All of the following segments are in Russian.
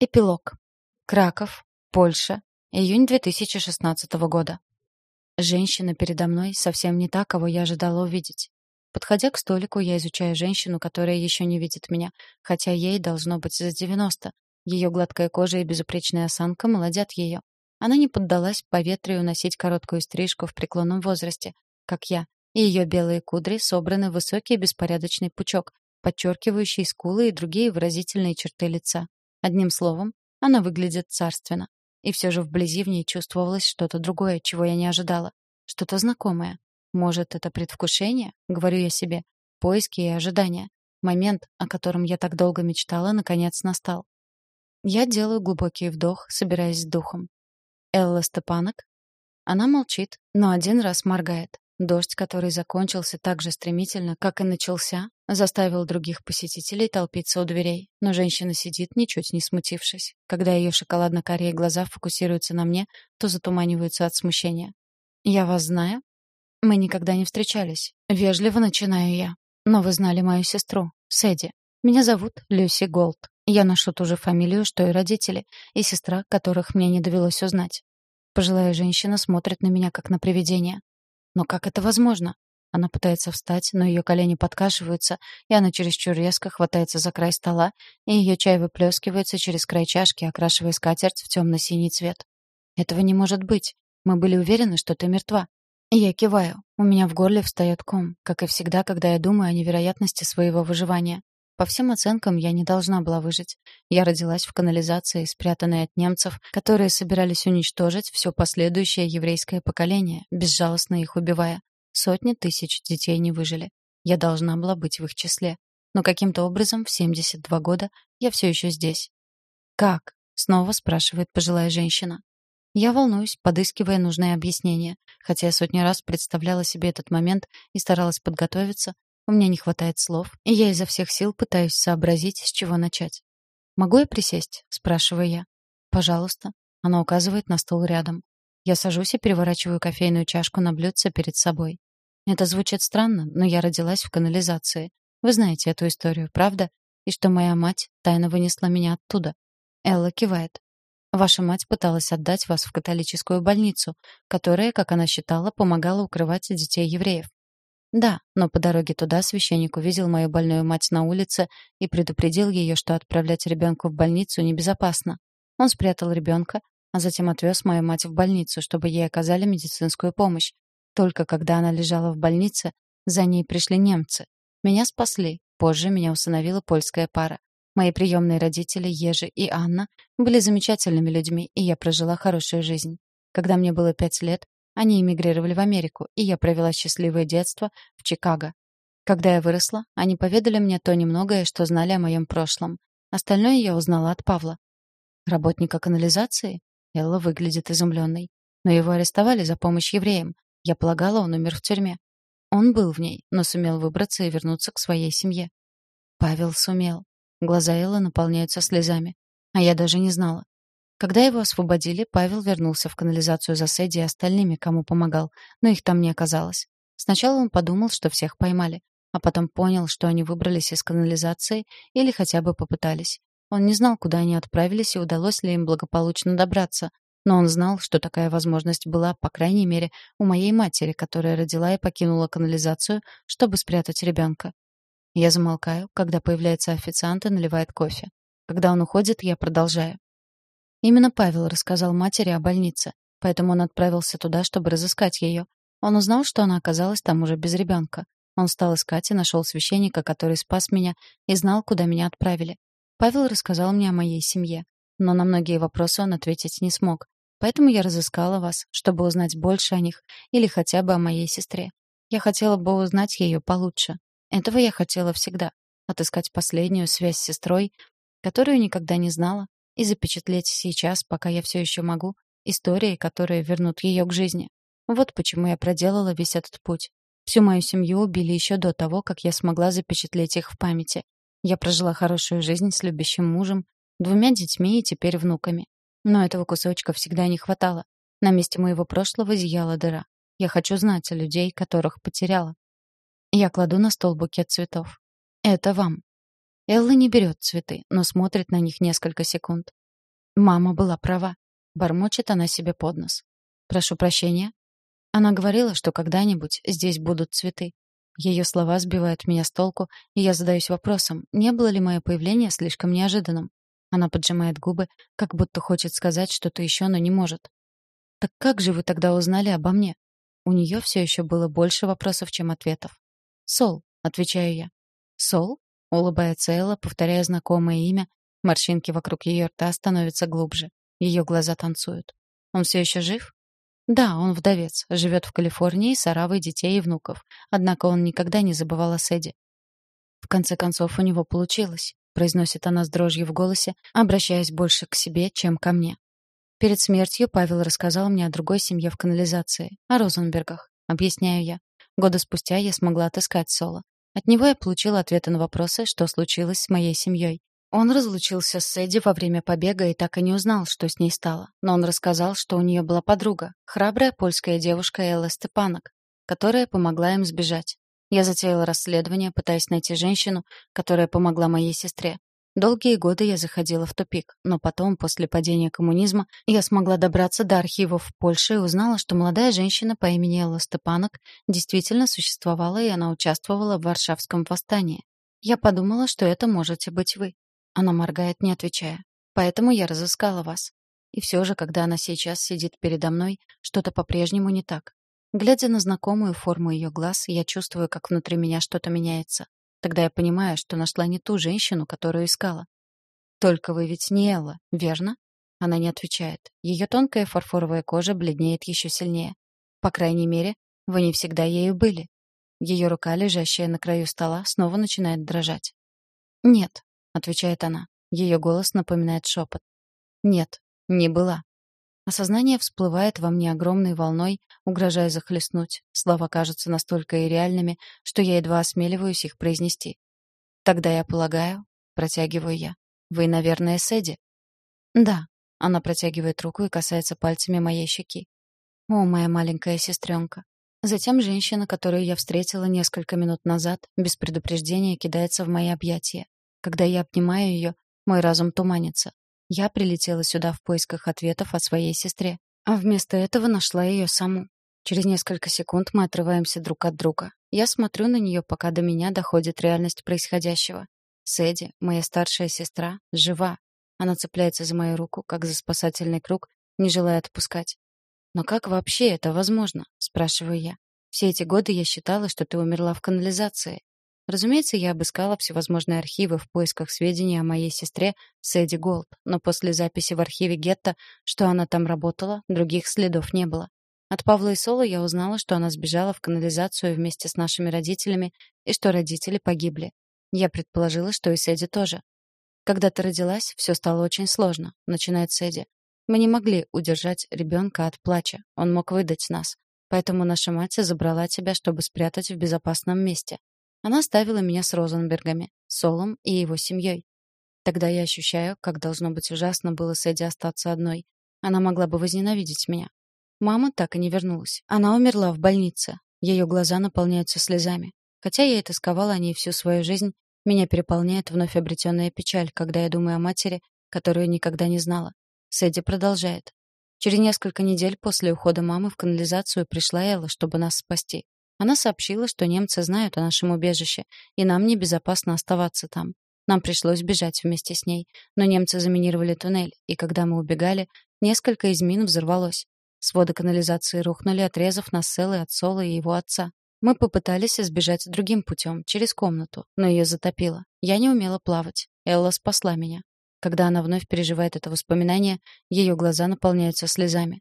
Эпилог. Краков, Польша, июнь 2016 года. Женщина передо мной совсем не та, кого я ожидала увидеть. Подходя к столику, я изучаю женщину, которая еще не видит меня, хотя ей должно быть за 90. Ее гладкая кожа и безупречная осанка молодят ее. Она не поддалась поветрию носить короткую стрижку в преклонном возрасте, как я, и ее белые кудри собраны в высокий беспорядочный пучок, подчеркивающий скулы и другие выразительные черты лица. Одним словом, она выглядит царственно. И все же вблизи в ней чувствовалось что-то другое, чего я не ожидала. Что-то знакомое. Может, это предвкушение? Говорю я себе. Поиски и ожидания. Момент, о котором я так долго мечтала, наконец настал. Я делаю глубокий вдох, собираясь с духом. Элла Степанок? Она молчит, но один раз моргает. Дождь, который закончился так же стремительно, как и начался, заставил других посетителей толпиться у дверей. Но женщина сидит, ничуть не смутившись. Когда ее шоколадно-карие глаза фокусируются на мне, то затуманиваются от смущения. «Я вас знаю?» «Мы никогда не встречались. Вежливо начинаю я. Но вы знали мою сестру, Сэдди. Меня зовут Люси Голд. Я ношу ту же фамилию, что и родители, и сестра, которых мне не довелось узнать. Пожилая женщина смотрит на меня, как на привидение. Но как это возможно? Она пытается встать, но ее колени подкашиваются, и она чересчур резко хватается за край стола, и ее чай выплескивается через край чашки, окрашивая скатерть в темно-синий цвет. Этого не может быть. Мы были уверены, что ты мертва. Я киваю. У меня в горле встает ком, как и всегда, когда я думаю о невероятности своего выживания. По всем оценкам, я не должна была выжить. Я родилась в канализации, спрятанной от немцев, которые собирались уничтожить все последующее еврейское поколение, безжалостно их убивая. Сотни тысяч детей не выжили. Я должна была быть в их числе. Но каким-то образом в 72 года я все еще здесь. «Как?» — снова спрашивает пожилая женщина. Я волнуюсь, подыскивая нужное объяснение, хотя я сотни раз представляла себе этот момент и старалась подготовиться, у меня не хватает слов, и я изо всех сил пытаюсь сообразить, с чего начать. «Могу я присесть?» — спрашиваю я. «Пожалуйста». Она указывает на стол рядом. Я сажусь и переворачиваю кофейную чашку на блюдце перед собой. Это звучит странно, но я родилась в канализации. Вы знаете эту историю, правда? И что моя мать тайно вынесла меня оттуда. Элла кивает. Ваша мать пыталась отдать вас в католическую больницу, которая, как она считала, помогала укрывать детей евреев. Да, но по дороге туда священник увидел мою больную мать на улице и предупредил ее, что отправлять ребенка в больницу небезопасно. Он спрятал ребенка, а затем отвез мою мать в больницу, чтобы ей оказали медицинскую помощь. Только когда она лежала в больнице, за ней пришли немцы. Меня спасли. Позже меня усыновила польская пара. Мои приемные родители, Ежи и Анна, были замечательными людьми, и я прожила хорошую жизнь. Когда мне было пять лет, они эмигрировали в Америку, и я провела счастливое детство в Чикаго. Когда я выросла, они поведали мне то немногое, что знали о моем прошлом. Остальное я узнала от Павла. Работника канализации? Элла выглядит изумленной. Но его арестовали за помощь евреям. Я полагала, он умер в тюрьме. Он был в ней, но сумел выбраться и вернуться к своей семье. Павел сумел. Глаза Эллы наполняются слезами. А я даже не знала. Когда его освободили, Павел вернулся в канализацию за Сэдди и остальными, кому помогал, но их там не оказалось. Сначала он подумал, что всех поймали, а потом понял, что они выбрались из канализации или хотя бы попытались. Он не знал, куда они отправились и удалось ли им благополучно добраться, но он знал, что такая возможность была, по крайней мере, у моей матери, которая родила и покинула канализацию, чтобы спрятать ребенка. Я замолкаю, когда появляется официант и наливает кофе. Когда он уходит, я продолжаю. Именно Павел рассказал матери о больнице, поэтому он отправился туда, чтобы разыскать ее. Он узнал, что она оказалась там уже без ребенка. Он стал искать и нашел священника, который спас меня и знал, куда меня отправили. Павел рассказал мне о моей семье, но на многие вопросы он ответить не смог. Поэтому я разыскала вас, чтобы узнать больше о них или хотя бы о моей сестре. Я хотела бы узнать ее получше. Этого я хотела всегда. Отыскать последнюю связь с сестрой, которую никогда не знала, и запечатлеть сейчас, пока я все еще могу, истории, которые вернут ее к жизни. Вот почему я проделала весь этот путь. Всю мою семью убили еще до того, как я смогла запечатлеть их в памяти. Я прожила хорошую жизнь с любящим мужем, двумя детьми и теперь внуками. Но этого кусочка всегда не хватало. На месте моего прошлого зияла дыра. Я хочу знать о людей, которых потеряла. Я кладу на стол букет цветов. Это вам. Элла не берет цветы, но смотрит на них несколько секунд. Мама была права. Бормочет она себе под нос. Прошу прощения. Она говорила, что когда-нибудь здесь будут цветы. Ее слова сбивают меня с толку, и я задаюсь вопросом, не было ли мое появление слишком неожиданным. Она поджимает губы, как будто хочет сказать что-то еще, но не может. «Так как же вы тогда узнали обо мне?» У нее все еще было больше вопросов, чем ответов. «Сол», — отвечаю я. «Сол?» — улыбается Элла, повторяя знакомое имя. Морщинки вокруг ее рта становятся глубже. Ее глаза танцуют. «Он все еще жив?» «Да, он вдовец, живет в Калифорнии с оравой детей и внуков. Однако он никогда не забывал о Сэдди. В конце концов, у него получилось произносит она с дрожью в голосе, обращаясь больше к себе, чем ко мне. Перед смертью Павел рассказал мне о другой семье в канализации, о Розенбергах. Объясняю я. Года спустя я смогла отыскать Соло. От него я получила ответы на вопросы, что случилось с моей семьей. Он разлучился с Эдди во время побега и так и не узнал, что с ней стало. Но он рассказал, что у нее была подруга, храбрая польская девушка Элла Степанок, которая помогла им сбежать. Я затеяла расследование, пытаясь найти женщину, которая помогла моей сестре. Долгие годы я заходила в тупик, но потом, после падения коммунизма, я смогла добраться до архивов в Польше и узнала, что молодая женщина по имени Элла Степанок действительно существовала, и она участвовала в Варшавском восстании. Я подумала, что это можете быть вы. Она моргает, не отвечая. Поэтому я разыскала вас. И все же, когда она сейчас сидит передо мной, что-то по-прежнему не так. Глядя на знакомую форму ее глаз, я чувствую, как внутри меня что-то меняется. Тогда я понимаю, что нашла не ту женщину, которую искала. «Только вы ведь не Элла, верно?» Она не отвечает. Ее тонкая фарфоровая кожа бледнеет еще сильнее. По крайней мере, вы не всегда ею были. Ее рука, лежащая на краю стола, снова начинает дрожать. «Нет», — отвечает она. Ее голос напоминает шепот. «Нет, не была». Осознание всплывает во мне огромной волной, угрожая захлестнуть. Слова кажутся настолько ирреальными, что я едва осмеливаюсь их произнести. «Тогда я полагаю...» — протягиваю я. «Вы, наверное, Сэдди?» «Да». Она протягивает руку и касается пальцами моей щеки. «О, моя маленькая сестренка». Затем женщина, которую я встретила несколько минут назад, без предупреждения кидается в мои объятия. Когда я обнимаю ее, мой разум туманится. Я прилетела сюда в поисках ответов о своей сестре, а вместо этого нашла ее саму. Через несколько секунд мы отрываемся друг от друга. Я смотрю на нее, пока до меня доходит реальность происходящего. Сэдди, моя старшая сестра, жива. Она цепляется за мою руку, как за спасательный круг, не желая отпускать. «Но как вообще это возможно?» — спрашиваю я. «Все эти годы я считала, что ты умерла в канализации. Разумеется, я обыскала всевозможные архивы в поисках сведений о моей сестре Сэдди Голд, но после записи в архиве Гетто, что она там работала, других следов не было. От Павла и Соло я узнала, что она сбежала в канализацию вместе с нашими родителями и что родители погибли. Я предположила, что и Сэдди тоже. Когда ты родилась, все стало очень сложно, начинает Сэдди. Мы не могли удержать ребенка от плача, он мог выдать нас. Поэтому наша мать забрала тебя, чтобы спрятать в безопасном месте. Она оставила меня с Розенбергами, Солом и его семьей. Тогда я ощущаю, как должно быть ужасно было с Эдди остаться одной. Она могла бы возненавидеть меня. Мама так и не вернулась. Она умерла в больнице. Ее глаза наполняются слезами. Хотя я и тосковала о ней всю свою жизнь, меня переполняет вновь обретенная печаль, когда я думаю о матери, которую никогда не знала. Сэдди продолжает. Через несколько недель после ухода мамы в канализацию пришла Элла, чтобы нас спасти. Она сообщила, что немцы знают о нашем убежище, и нам небезопасно оставаться там. Нам пришлось бежать вместе с ней, но немцы заминировали туннель, и когда мы убегали, несколько из мин взорвалось. Своды канализации рухнули, отрезав нас целый от Сола и его отца. Мы попытались сбежать другим путем, через комнату, но ее затопило. Я не умела плавать. Элла спасла меня. Когда она вновь переживает это воспоминание, ее глаза наполняются слезами.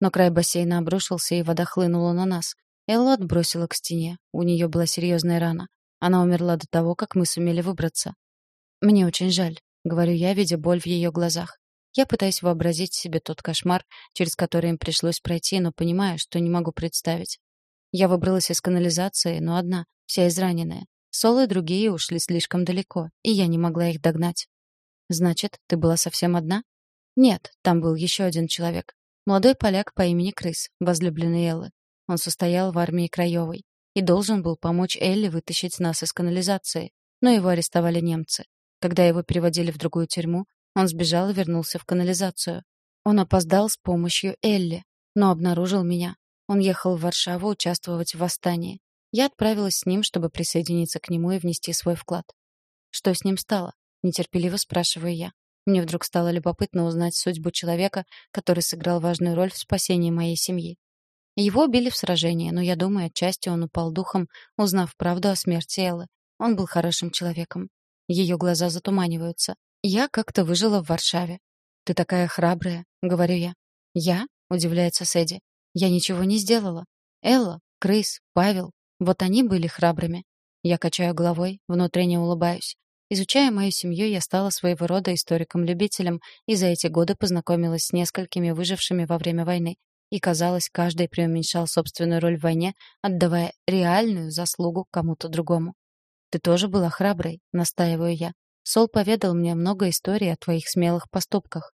Но край бассейна обрушился, и вода хлынула на нас. Эллу отбросила к стене. У нее была серьезная рана. Она умерла до того, как мы сумели выбраться. «Мне очень жаль», — говорю я, видя боль в ее глазах. Я пытаюсь вообразить себе тот кошмар, через который им пришлось пройти, но понимаю, что не могу представить. Я выбралась из канализации, но одна, вся израненная. Соло и другие ушли слишком далеко, и я не могла их догнать. «Значит, ты была совсем одна?» «Нет, там был еще один человек. Молодой поляк по имени Крыс, возлюбленный Эллы. Он состоял в армии Краевой и должен был помочь Элли вытащить нас из канализации, но его арестовали немцы. Когда его переводили в другую тюрьму, Он сбежал и вернулся в канализацию. Он опоздал с помощью Элли, но обнаружил меня. Он ехал в Варшаву участвовать в восстании. Я отправилась с ним, чтобы присоединиться к нему и внести свой вклад. Что с ним стало? Нетерпеливо спрашиваю я. Мне вдруг стало любопытно узнать судьбу человека, который сыграл важную роль в спасении моей семьи. Его убили в сражении, но я думаю, отчасти он упал духом, узнав правду о смерти Эллы. Он был хорошим человеком. Ее глаза затуманиваются. Я как-то выжила в Варшаве. «Ты такая храбрая», — говорю я. «Я?» — удивляется Сэдди. «Я ничего не сделала. Элла, Крыс, Павел, вот они были храбрыми». Я качаю головой, внутренне улыбаюсь. Изучая мою семью, я стала своего рода историком-любителем и за эти годы познакомилась с несколькими выжившими во время войны. И, казалось, каждый преуменьшал собственную роль в войне, отдавая реальную заслугу кому-то другому. «Ты тоже была храброй», — настаиваю я. «Сол поведал мне много историй о твоих смелых поступках».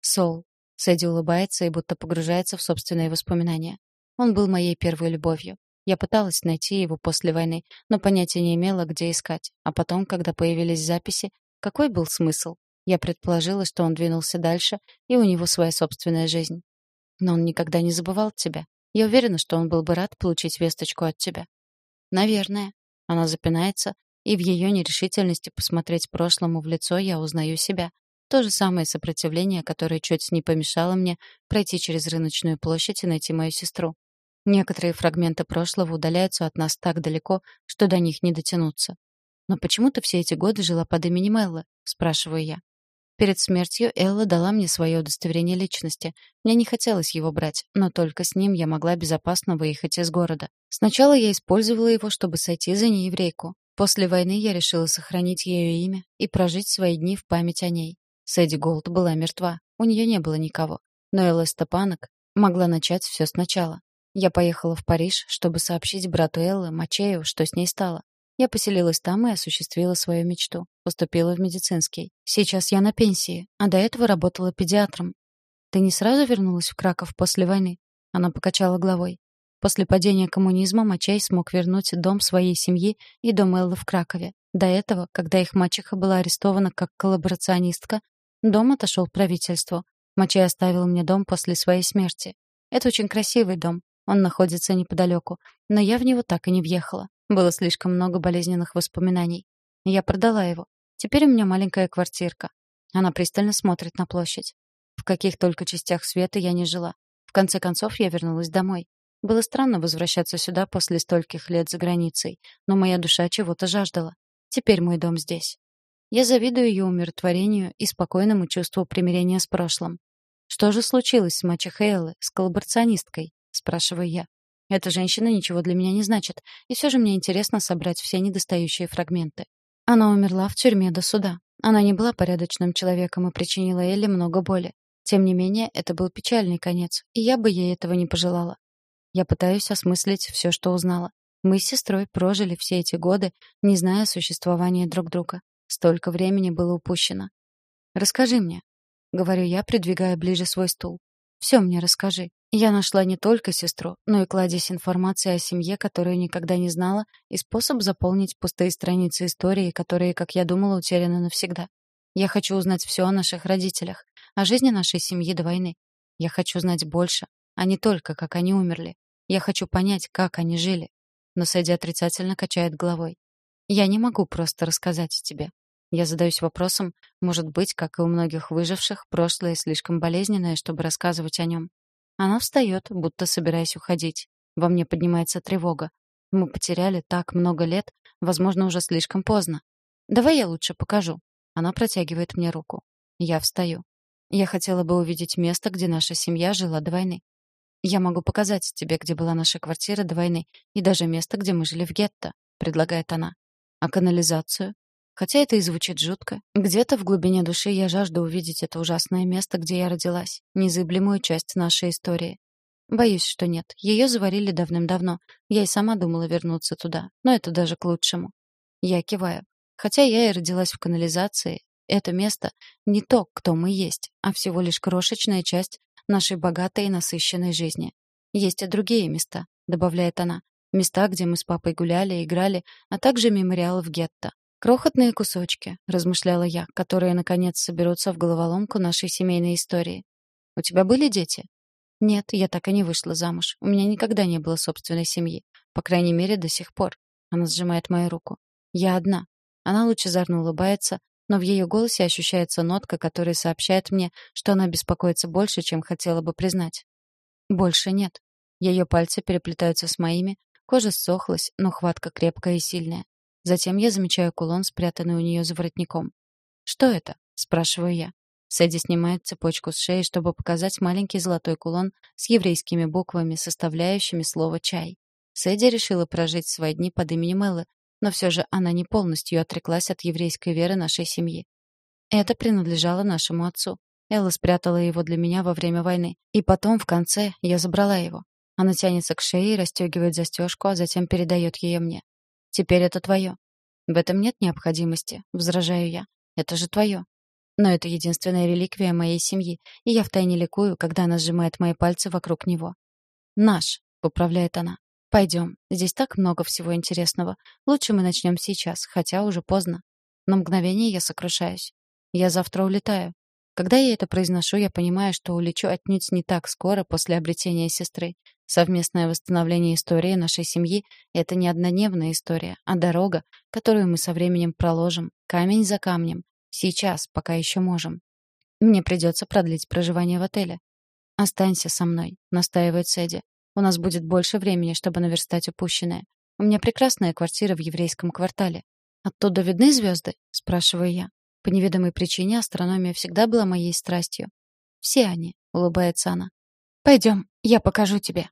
«Сол». Сэдди улыбается и будто погружается в собственные воспоминания. Он был моей первой любовью. Я пыталась найти его после войны, но понятия не имела, где искать. А потом, когда появились записи, какой был смысл? Я предположила, что он двинулся дальше, и у него своя собственная жизнь. Но он никогда не забывал тебя. Я уверена, что он был бы рад получить весточку от тебя. Наверное. Она запинается, и в ее нерешительности посмотреть прошлому в лицо я узнаю себя. То же самое сопротивление, которое чуть не помешало мне пройти через рыночную площадь и найти мою сестру. Некоторые фрагменты прошлого удаляются от нас так далеко, что до них не дотянуться. «Но почему ты все эти годы жила под именем Эллы?» — спрашиваю я. Перед смертью Элла дала мне свое удостоверение личности. Мне не хотелось его брать, но только с ним я могла безопасно выехать из города. Сначала я использовала его, чтобы сойти за нееврейку. После войны я решила сохранить ее имя и прожить свои дни в память о ней. Сэдди Голд была мертва, у нее не было никого. Но Элла Степанок могла начать все сначала. Я поехала в Париж, чтобы сообщить брату Эллы, Мачею, что с ней стало. Я поселилась там и осуществила свою мечту. Поступила в медицинский. Сейчас я на пенсии, а до этого работала педиатром. Ты не сразу вернулась в Краков после войны? Она покачала головой. После падения коммунизма Мачей смог вернуть дом своей семьи и дом Эллы в Кракове. До этого, когда их мачеха была арестована как коллаборационистка, дом отошел правительству. Мачей оставил мне дом после своей смерти. Это очень красивый дом, он находится неподалеку, но я в него так и не въехала. Было слишком много болезненных воспоминаний. Я продала его. Теперь у меня маленькая квартирка. Она пристально смотрит на площадь. В каких только частях света я не жила. В конце концов, я вернулась домой. Было странно возвращаться сюда после стольких лет за границей, но моя душа чего-то жаждала. Теперь мой дом здесь. Я завидую ее умиротворению и спокойному чувству примирения с прошлым. Что же случилось с мачехой Эллы, с коллаборационисткой? — спрашиваю я. Эта женщина ничего для меня не значит, и все же мне интересно собрать все недостающие фрагменты. Она умерла в тюрьме до суда. Она не была порядочным человеком и причинила Элли много боли. Тем не менее, это был печальный конец, и я бы ей этого не пожелала. Я пытаюсь осмыслить все, что узнала. Мы с сестрой прожили все эти годы, не зная существования друг друга. Столько времени было упущено. «Расскажи мне», — говорю я, придвигая ближе свой стул. «Все мне расскажи. Я нашла не только сестру, но и кладезь информации о семье, которую никогда не знала, и способ заполнить пустые страницы истории, которые, как я думала, утеряны навсегда. Я хочу узнать все о наших родителях, о жизни нашей семьи до войны. Я хочу знать больше, а не только, как они умерли. Я хочу понять, как они жили. Но Сэдди отрицательно качает головой. Я не могу просто рассказать тебе. Я задаюсь вопросом, может быть, как и у многих выживших, прошлое слишком болезненное, чтобы рассказывать о нем. Она встает, будто собираясь уходить. Во мне поднимается тревога. Мы потеряли так много лет, возможно, уже слишком поздно. Давай я лучше покажу. Она протягивает мне руку. Я встаю. Я хотела бы увидеть место, где наша семья жила до войны. Я могу показать тебе, где была наша квартира до войны, и даже место, где мы жили в гетто, предлагает она. А канализацию? Хотя это и звучит жутко, где-то в глубине души я жажду увидеть это ужасное место, где я родилась, незыблемую часть нашей истории. Боюсь, что нет. Ее заварили давным-давно. Я и сама думала вернуться туда, но это даже к лучшему. Я киваю. Хотя я и родилась в канализации, это место не то, кто мы есть, а всего лишь крошечная часть нашей богатой и насыщенной жизни. Есть и другие места, добавляет она. Места, где мы с папой гуляли играли, а также мемориал в гетто. Крохотные кусочки, размышляла я, которые наконец соберутся в головоломку нашей семейной истории. У тебя были дети? Нет, я так и не вышла замуж. У меня никогда не было собственной семьи, по крайней мере, до сих пор. Она сжимает мою руку. Я одна. Она лучезарно улыбается, но в ее голосе ощущается нотка, которая сообщает мне, что она беспокоится больше, чем хотела бы признать. Больше нет. Ее пальцы переплетаются с моими, кожа ссохлась, но хватка крепкая и сильная. Затем я замечаю кулон, спрятанный у нее за воротником. «Что это?» — спрашиваю я. Сэдди снимает цепочку с шеи, чтобы показать маленький золотой кулон с еврейскими буквами, составляющими слово «чай». Сэдди решила прожить свои дни под именем Эллы, но все же она не полностью отреклась от еврейской веры нашей семьи. Это принадлежало нашему отцу. Элла спрятала его для меня во время войны. И потом, в конце, я забрала его. Она тянется к шее и расстегивает застежку, а затем передает ее мне. Теперь это твое. В этом нет необходимости, возражаю я. Это же твое. Но это единственная реликвия моей семьи, и я втайне ликую, когда она сжимает мои пальцы вокруг него. «Наш», — поправляет она. «Пойдем. Здесь так много всего интересного. Лучше мы начнем сейчас, хотя уже поздно». На мгновение я сокрушаюсь. Я завтра улетаю. Когда я это произношу, я понимаю, что улечу отнюдь не так скоро после обретения сестры. Совместное восстановление истории нашей семьи — это не однодневная история, а дорога, которую мы со временем проложим, камень за камнем, сейчас, пока еще можем. Мне придется продлить проживание в отеле. «Останься со мной», — настаивает Сэдди. «У нас будет больше времени, чтобы наверстать упущенное. У меня прекрасная квартира в еврейском квартале. Оттуда видны звезды?» — спрашиваю я. По неведомой причине астрономия всегда была моей страстью. «Все они», — улыбается она. «Пойдем, я покажу тебе».